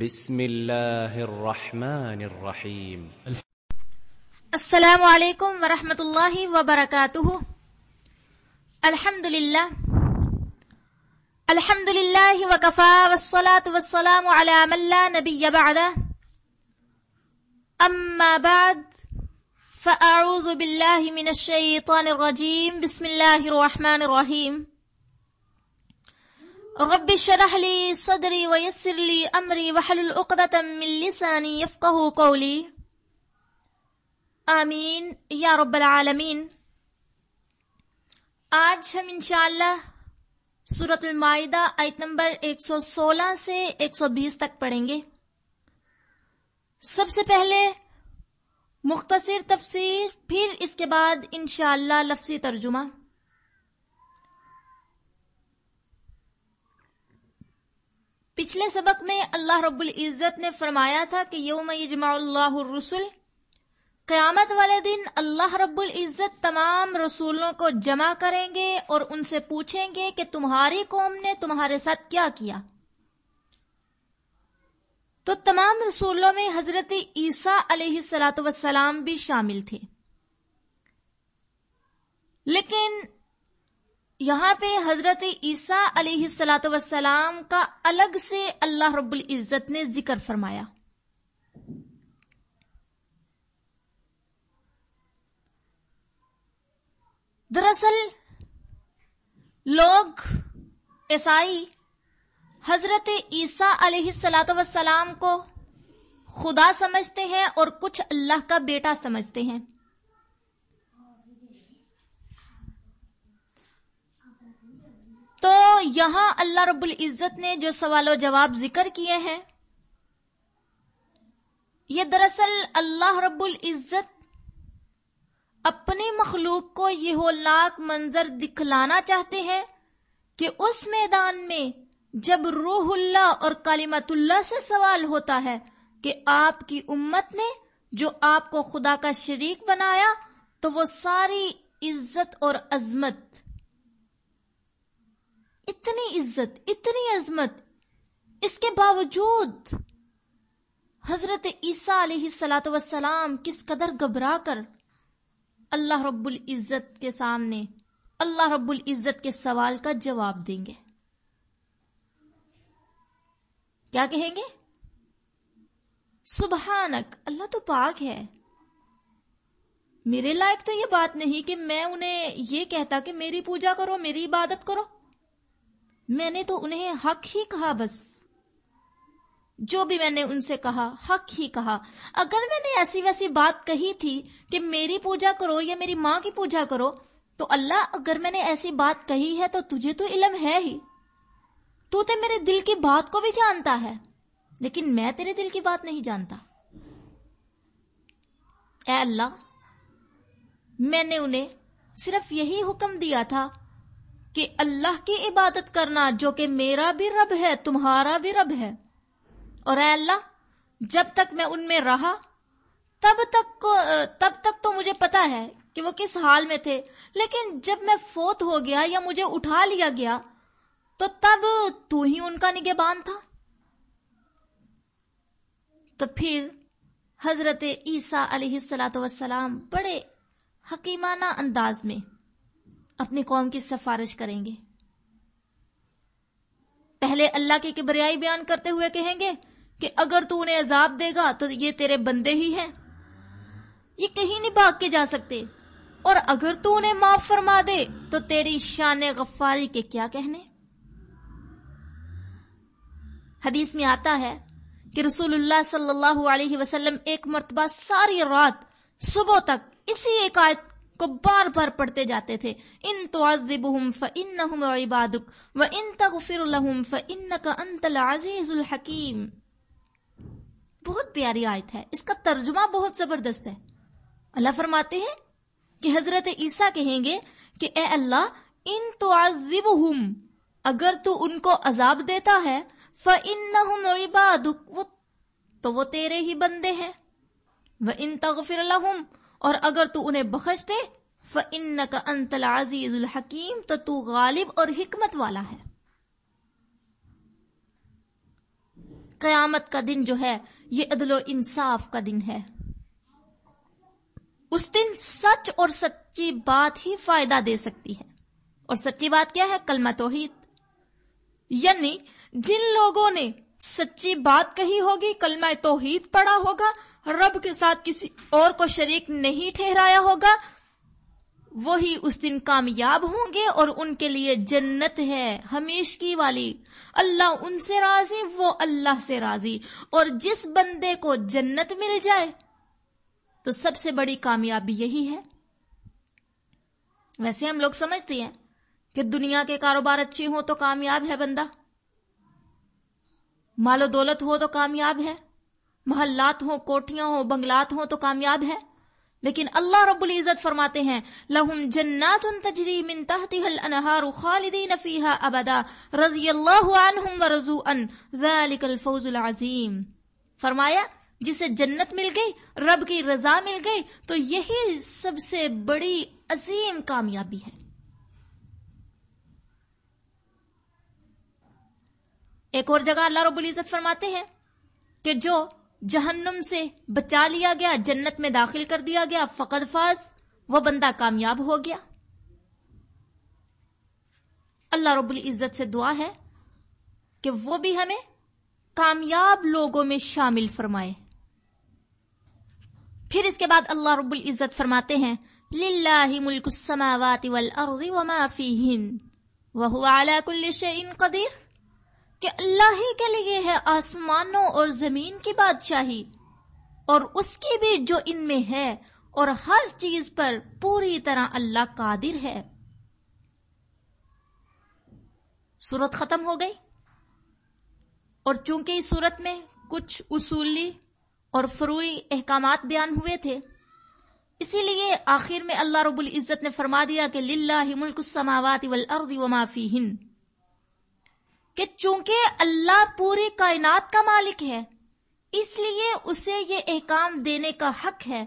بسم الله الرحمن الرحيم السلام علیکم ورحمۃ اللہ وبرکاتہ۔ الحمد للہ الحمد للہ وکفا والصلاة والسلام على من لا نبی بعد اما بعد، فاعوذ باللہ من الشیطان الرجیم۔ بسم اللہ الرحمن الرحیم۔ رب اشرح لي صدري ويسر لي امري واحلل عقدة من لساني يفقهوا قولي. آمین. یا رب العالمین. آج ہم انشاءاللہ سورت المائدہ آیت نمبر 116 سے 120 تک پڑھیں گے. سب سے پہلے مختصر تفسیر، پھر اس کے بعد انشاءاللہ لفظی ترجمہ. پچھلے سبق میں اللہ رب العزت نے فرمایا تھا کہ یوم یجمع اللہ الرسل، قیامت والے دن اللہ رب العزت تمام رسولوں کو جمع کریں گے اور ان سے پوچھیں گے کہ تمہاری قوم نے تمہارے ساتھ کیا کیا۔ تو تمام رسولوں میں حضرت عیسیٰ علیہ السلاۃ وسلام بھی شامل تھے۔ لیکن یہاں پہ حضرت عیسیٰ علیہ السلاۃ وسلام کا الگ سے اللہ رب العزت نے ذکر فرمایا۔ دراصل لوگ عیسائی حضرت عیسیٰ علیہ السلاۃ وسلام کو خدا سمجھتے ہیں اور کچھ اللہ کا بیٹا سمجھتے ہیں۔ تو یہاں اللہ رب العزت نے جو سوال و جواب ذکر کیے ہیں، یہ دراصل اللہ رب العزت اپنی مخلوق کو یہ ہولناک منظر دکھلانا چاہتے ہیں کہ اس میدان میں جب روح اللہ اور کالیمت اللہ سے سوال ہوتا ہے کہ آپ کی امت نے جو آپ کو خدا کا شریک بنایا تو وہ ساری عزت اور عظمت اتنی عزت، اتنی عظمت۔ اس کے باوجود حضرت عیسیٰ علیہ السلاۃ وسلام کس قدر گھبرا کر اللہ رب العزت کے سامنے، اللہ رب العزت کے سوال کا جواب دیں گے۔ کیا کہیں گے؟ سبحانک، اللہ تو پاک ہے۔ میرے لائق تو یہ بات نہیں کہ میں انہیں یہ کہتا کہ میری پوجا کرو، میری عبادت کرو۔ میں نے تو انہیں حق ہی کہا بس۔ جو بھی میں نے ان سے کہا، حق ہی کہا۔ اگر میں نے ایسی ویسی بات کہی تھی کہ میری پوجا کرو یا میری ماں کی پوجا کرو، تو اللہ اگر میں نے ایسی بات کہی ہے تو تجھے تو علم ہے ہی۔ تو تے میرے دل کی بات کو بھی جانتا ہے، لیکن میں تیرے دل کی بات نہیں جانتا۔ اے اللہ، میں نے انہیں صرف یہی حکم دیا تھا کہ اللہ کی عبادت کرنا جو کہ میرا بھی رب ہے، تمہارا بھی رب ہے۔ اور اے اللہ، جب تک میں ان میں رہا، تب تک تب تک تو مجھے پتا ہے کہ وہ کس حال میں تھے۔ لیکن جب میں فوت ہو گیا یا مجھے اٹھا لیا گیا، تو تب تو ہی ان کا نگہبان تھا۔ تو پھر حضرت عیسیٰ علیہ السلاۃ وسلام بڑے حکیمانہ انداز میں اپنی قوم کی سفارش کریں گے۔ پہلے اللہ کی کبریائی بیان کرتے ہوئے کہیں گے کہ اگر تو انہیں عذاب دے گا تو یہ تیرے بندے ہی ہیں۔ یہ کہیں نہیں بھاگ کے جا سکتے۔ اور اگر تو انہیں معاف فرما دے تو تیری شان غفاری کے کیا کہنے؟ حدیث میں آتا ہے کہ رسول اللہ صلی اللہ علیہ وسلم ایک مرتبہ ساری رات صبح تک اسی ایک آیت کو بار بار پڑھتے جاتے تھے۔ ان تعذبهم فانهم عبادك وان تغفر لهم فانك انت العزيز الحكيم بہت پیاری آیت ہے۔ اس کا ترجمہ بہت زبردست ہے۔ اللہ فرماتے ہیں کہ حضرت عیسیٰ کہیں گے کہ اے اللہ، ان تعذبهم اگر تو ان کو عذاب دیتا ہے فانهم عبادك تو وہ تیرے ہی بندے ہیں۔ وان تغفر لهم اور اگر تو انہیں بخش دے، فَإِنَّكَ أَنْتَ الْعَزِيزُ الْحَكِيمُ، تو تو غالب اور حکمت والا ہے۔ قیامت کا دن جو ہے، یہ عدل و انصاف کا دن ہے۔ اس دن سچ اور سچی بات ہی فائدہ دے سکتی ہے۔ اور سچی بات کیا ہے؟ کلمہ توحید۔ یعنی جن لوگوں نے سچی بات کہی ہوگی، کلمہ توحید پڑا ہوگا رب کے ساتھ کسی اور کو شریک نہیں ٹھہرایا ہوگا، وہی اس دن کامیاب ہوں گے اور ان کے لیے جنت ہے، ہمیش کی والی۔ اللہ ان سے راضی، وہ اللہ سے راضی۔ اور جس بندے کو جنت مل جائے، تو سب سے بڑی کامیابی یہی ہے۔ ویسے ہم لوگ سمجھتے ہیں کہ دنیا کے کاروبار اچھے ہوں تو کامیاب ہے بندہ۔ مال و دولت ہو تو کامیاب ہے۔ محلات ہوں کوٹیاں ہوں، بنگلات ہوں تو کامیاب ہے۔ لیکن اللہ رب العزت فرماتے ہیں، لہم جنات تجری من تحتها الانہار خالدین فیہا ابدا، رضی اللہ عنہم ورزو ان ذالک الفوز العظیم۔ فرمایا، جسے جنت مل گئی، رب کی رضا مل گئی، تو یہی سب سے بڑی عظیم کامیابی ہے۔ ایک اور جگہ اللہ رب العزت فرماتے ہیں کہ جو جہنم سے بچا لیا گیا، جنت میں داخل کر دیا گیا، فقد فاز، وہ بندہ کامیاب ہو گیا۔ اللہ رب العزت سے دعا ہے کہ وہ بھی ہمیں کامیاب لوگوں میں شامل فرمائے۔ پھر اس کے بعد اللہ رب العزت فرماتے ہیں، للہ ملک السماوات والارض وما فیہن، وہو علا کل شئین قدیر۔ کہ اللہ ہی کے لیے ہے آسمانوں اور زمین کی بادشاہی، اور اس کی بھی جو ان میں ہے، اور ہر چیز پر پوری طرح اللہ قادر ہے۔ سورت ختم ہو گئی۔ اور چونکہ اس صورت میں کچھ اصولی اور فروئی احکامات بیان ہوئے تھے، اسی لیے آخر میں اللہ رب العزت نے فرما دیا کہ للہ ملک السماوات والارض وما فیہن۔ کہ چونکہ اللہ پوری کائنات کا مالک ہے، اس لیے اسے یہ احکام دینے کا حق ہے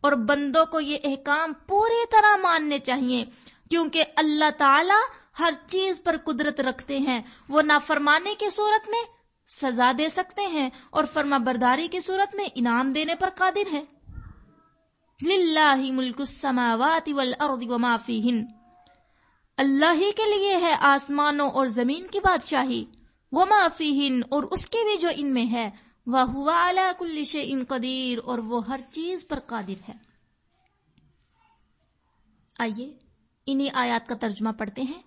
اور بندوں کو یہ احکام پوری طرح ماننے چاہیے۔ کیونکہ اللہ تعالی ہر چیز پر قدرت رکھتے ہیں۔ وہ نافرمانے کی صورت میں سزا دے سکتے ہیں اور فرما برداری کی صورت میں انعام دینے پر قادر ہے للہ ملک السماوات والارض وما فیہن۔ اللہ ہی کے لیے ہے آسمانوں اور زمین کی بادشاہی۔ وہ معافی اور اس کی بھی جو ان میں ہے۔ وہ ہوا کل ان قدیر، اور وہ ہر چیز پر قادر ہے۔ آئیے، انہی آیات کا ترجمہ پڑھتے ہیں۔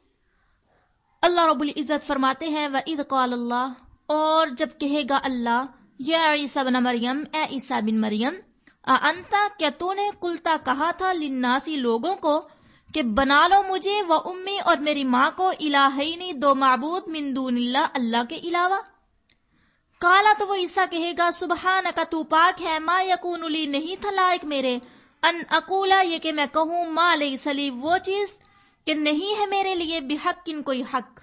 اللہ رب العزت فرماتے ہیں و عید قال اللہ اور جب کہے گا اللہ، یا عیسیٰ بن مریم، اے عیسیٰ بن مریم انتا کیا تو نے کلتا کہا تھا لناسی لوگوں کو کہ بنا لو مجھے وہ امی اور میری ماں کو الہینی دو معبود من دون اللہ اللہ کے علاوہ۔ کالا تو وہ عیسا کہے گا سبحان کا تو پاک ہے، ما یکون لی نہیں تھا لائق میرے۔ ان اقولا یہ کہ میں کہوں، ما لئی سلی وہ چیز کہ نہیں ہے میرے لیے بحق، ان کوئی حق۔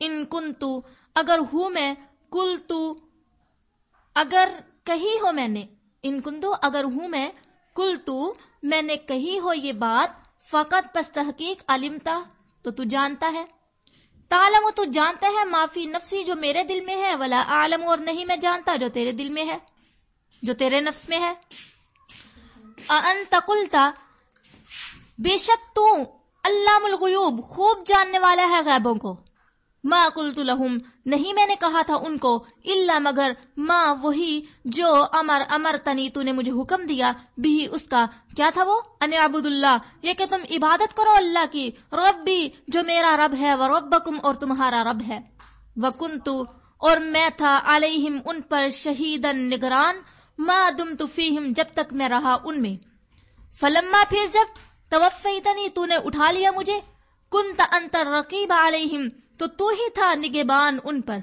ان کن تو اگر ہوں میں کل تو اگر کہی ہو میں نے۔ ان کن تو اگر ہوں میں کل تو میں نے کہی ہو یہ بات فقط پس تحقیق علمتا تو تو جانتا ہے۔ تالم تو جانتا ہے، معافی نفسی جو میرے دل میں ہے، ولا عالم اور نہیں میں جانتا جو تیرے دل میں ہے، جو تیرے نفس میں ہے۔ قلتا بے شک تو اللہ الغیوب خوب جاننے والا ہے غیبوں کو۔ ما قلت لہم نہیں میں نے کہا تھا ان کو اللہ مگر ما وہی جو امر امر تنی تو نے مجھے حکم دیا، بھی اس کا۔ کیا تھا وہ؟ ان عبد اللہ یہ کہ تم عبادت کرو اللہ کی۔ ربی، جو میرا رب ہے وہ ربکم اور تمہارا رب ہے۔ وکنتو اور میں تھا علیہم ان پر شہیدن نگران۔ ما دمت فیہم جب تک میں رہا ان میں۔ فلما، پھر جب توفیتنی تو نے اٹھا لیا مجھے۔ کنت انتر رقیب علیہم تو تو ہی تھا نگبان ان پر۔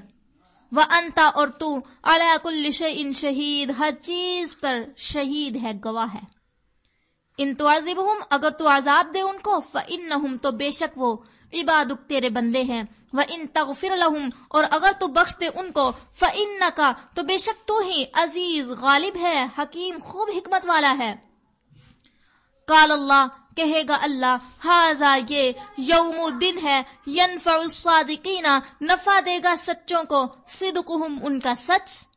وہ انتا اور تو علا کل ان شہید ہر چیز پر شہید ہے، گواہ ہے۔ ان تو اگر تو عذاب دے ان کو فن تو بے شک وہ عبادک تیرے بندے ہیں۔ وہ ان تغفر لہم اور اگر تو بخش دے ان کو فن کا تو بے شک تو ہی عزیز، غالب ہے، حکیم، خوب حکمت والا ہے۔ کال اللہ کہے گا اللہ ہاضا یہ یوم دن ہے، ینفع الصادقین، نفع دے گا سچوں کو، صدقہم ان کا سچ۔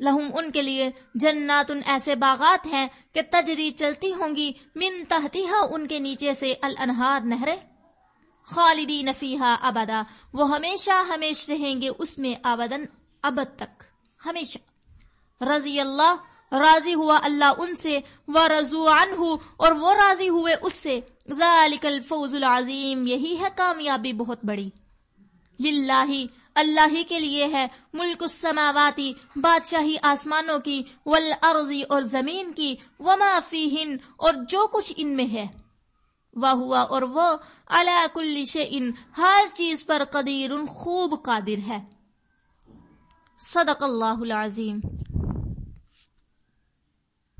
لہم ان کے لیے جنات ان ایسے باغات ہیں کہ تجری چلتی ہوں گی، من تحتیہ ان کے نیچے سے الانہار نہرے خالدین فیہا ابدا، وہ ہمیشہ ہمیش رہیں گے اس میں ابدن ابد تک، ہمیشہ۔ رضی اللہ راضی ہوا اللہ ان سے وہ رضو عنہ اور وہ راضی ہوئے اس سے۔ ذالک الفوز العظیم یہی ہے کامیابی بہت بڑی۔ للہ اللہ ہی کے لیے ہے ملک السماواتی بادشاہی آسمانوں کی والارضی اور زمین کی، وما فیہن اور جو کچھ ان میں ہے۔ وہ ہوا اور وہ علا کل شیء ہر چیز پر قدیر، خوب قادر ہے۔ صدق اللہ العظیم۔